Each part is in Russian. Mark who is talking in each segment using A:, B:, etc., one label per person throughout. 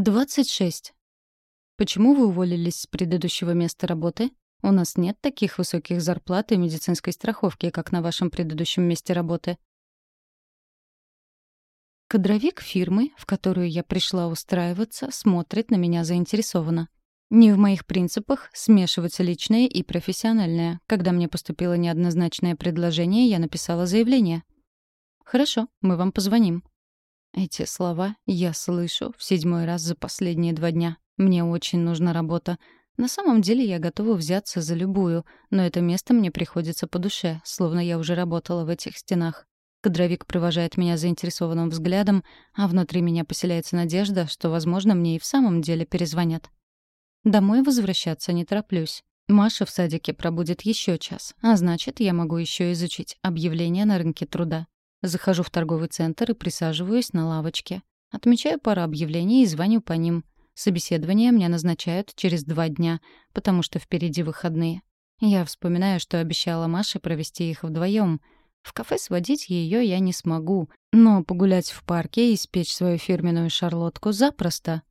A: 26. Почему вы уволились с предыдущего места работы? У нас нет таких высоких зарплат и медицинской страховки, как на вашем предыдущем месте работы. Кадровик фирмы, в которую я пришла устраиваться, смотрит на меня заинтересованно. Не в моих принципах смешивать личное и профессиональное. Когда мне поступило неоднозначное предложение, я написала заявление. «Хорошо, мы вам позвоним», эти слова я слышу в седьмой раз за последние два дня. Мне очень нужна работа. На самом деле я готова взяться за любую, но это место мне приходится по душе, словно я уже работала в этих стенах. Кадровик провожает меня заинтересованным взглядом, а внутри меня поселяется надежда, что, возможно, мне и в самом деле перезвонят. Домой возвращаться не тороплюсь. Маша в садике пробудет еще час, а значит, я могу еще изучить объявления на рынке труда. Захожу в торговый центр и присаживаюсь на лавочке. Отмечаю пару объявлений и звоню по ним. Собеседование мне назначают через два дня, потому что впереди выходные. Я вспоминаю, что обещала Маше провести их вдвоем. В кафе сводить ее я не смогу, но погулять в парке и испечь свою фирменную шарлотку запросто.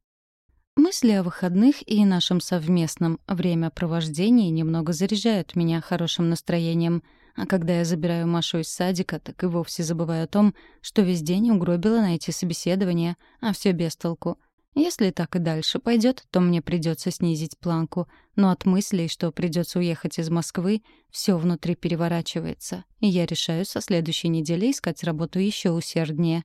A: Мысли о выходных и нашем совместном времяпровождении немного заряжают меня хорошим настроением — а когда я забираю Машу из садика, так и вовсе забываю о том, что весь день угробила на эти собеседования, а все без толку. Если так и дальше пойдет, то мне придется снизить планку, но от мыслей, что придется уехать из Москвы, все внутри переворачивается, и я решаю со следующей недели искать работу еще усерднее.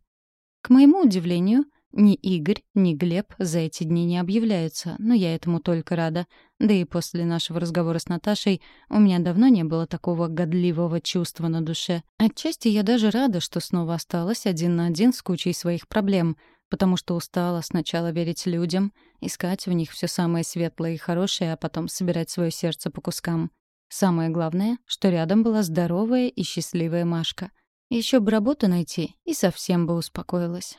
A: К моему удивлению, ни Игорь, ни Глеб за эти дни не объявляются, но я этому только рада. Да и после нашего разговора с Наташей у меня давно не было такого годливого чувства на душе. Отчасти я даже рада, что снова осталась один на один с кучей своих проблем, потому что устала сначала верить людям, искать в них все самое светлое и хорошее, а потом собирать свое сердце по кускам. Самое главное, что рядом была здоровая и счастливая Машка. Еще бы работу найти, и совсем бы успокоилась.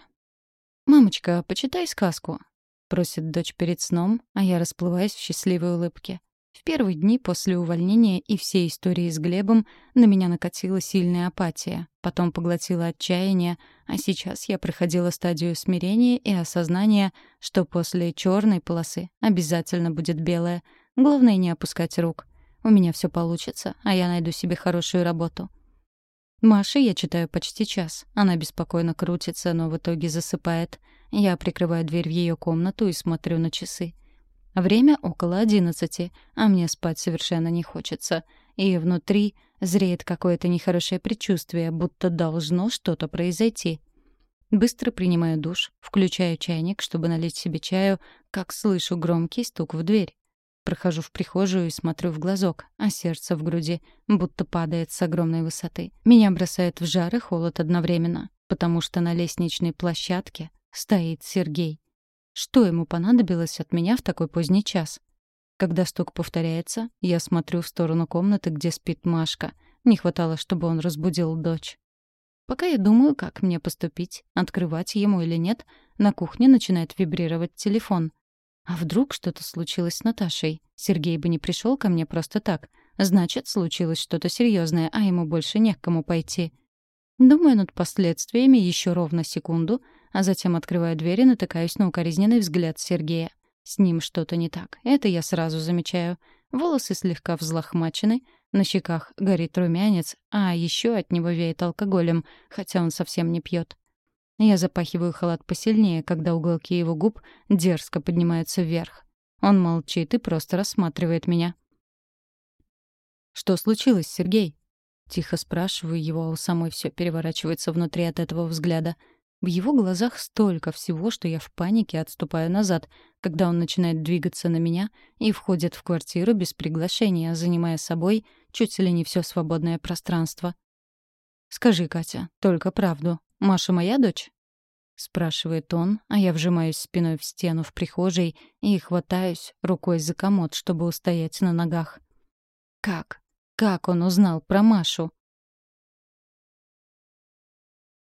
A: «Мамочка, почитай сказку», — просит дочь перед сном, а я расплываюсь в счастливой улыбке. В первые дни после увольнения и всей истории с Глебом на меня накатила сильная апатия, потом поглотила отчаяние, а сейчас я проходила стадию смирения и осознания, что после черной полосы обязательно будет белая. Главное не опускать рук. У меня все получится, а я найду себе хорошую работу. Маше я читаю почти час. Она беспокойно крутится, но в итоге засыпает. Я прикрываю дверь в ее комнату и смотрю на часы. Время около одиннадцати, а мне спать совершенно не хочется. И внутри зреет какое-то нехорошее предчувствие, будто должно что-то произойти. Быстро принимаю душ, включаю чайник, чтобы налить себе чаю, как слышу громкий стук в дверь. Прохожу в прихожую и смотрю в глазок, а сердце в груди будто падает с огромной высоты. Меня бросает в жар и холод одновременно, потому что на лестничной площадке стоит Сергей. Что ему понадобилось от меня в такой поздний час? Когда стук повторяется, я смотрю в сторону комнаты, где спит Машка. Не хватало, чтобы он разбудил дочь. Пока я думаю, как мне поступить, открывать ему или нет, на кухне начинает вибрировать телефон — а вдруг что-то случилось с Наташей? Сергей бы не пришел ко мне просто так. Значит, случилось что-то серьезное, а ему больше не к кому пойти. Думаю над последствиями еще ровно секунду, а затем открываю дверь и натыкаюсь на укоризненный взгляд Сергея. С ним что-то не так. Это я сразу замечаю. Волосы слегка взлохмачены, на щеках горит румянец, а еще от него веет алкоголем, хотя он совсем не пьет. Я запахиваю халат посильнее, когда уголки его губ дерзко поднимаются вверх. Он молчит и просто рассматривает меня. «Что случилось, Сергей?» Тихо спрашиваю его, а у самой все переворачивается внутри от этого взгляда. В его глазах столько всего, что я в панике отступаю назад, когда он начинает двигаться на меня и входит в квартиру без приглашения, занимая собой чуть ли не все свободное пространство. «Скажи, Катя, только правду. Маша моя дочь?» — спрашивает он, а я вжимаюсь спиной в стену в прихожей и хватаюсь рукой за комод, чтобы устоять на ногах. Как? Как он узнал про Машу?